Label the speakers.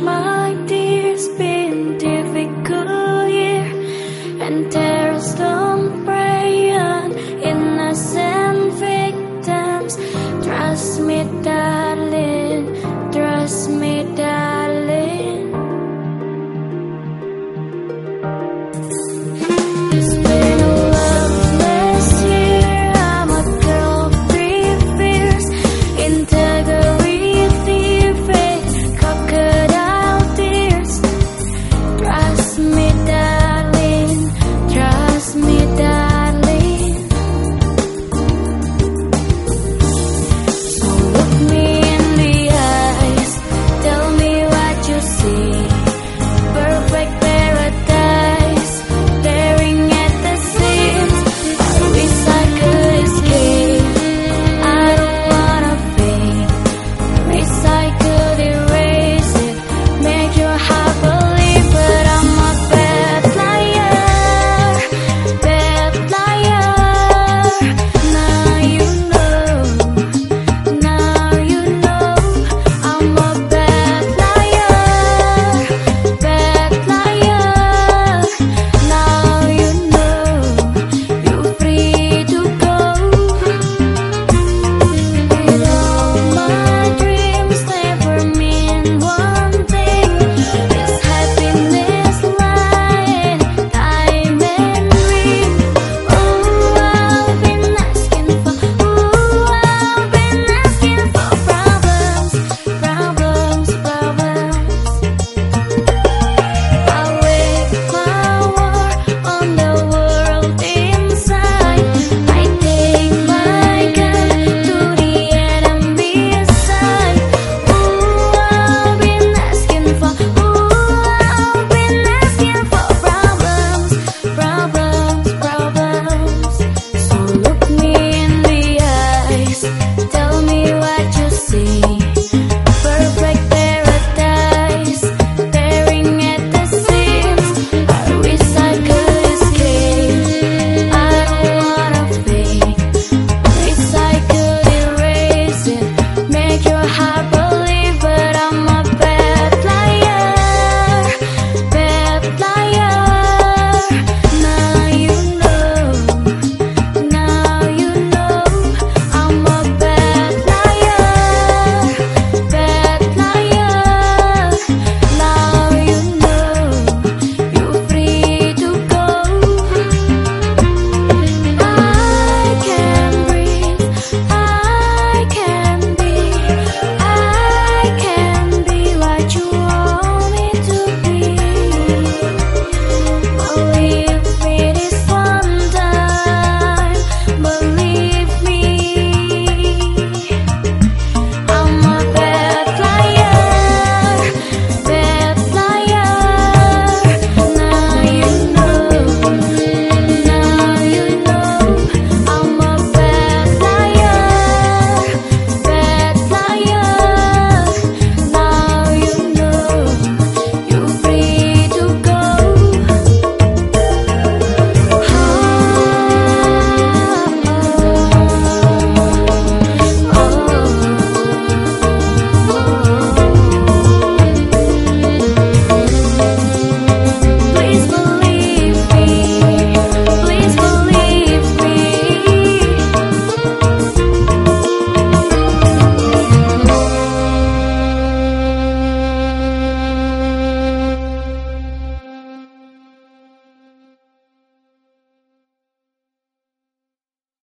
Speaker 1: my dear. It's been difficult year, and terrorists don't prey on innocent victims. Trust me, darling. Trust me.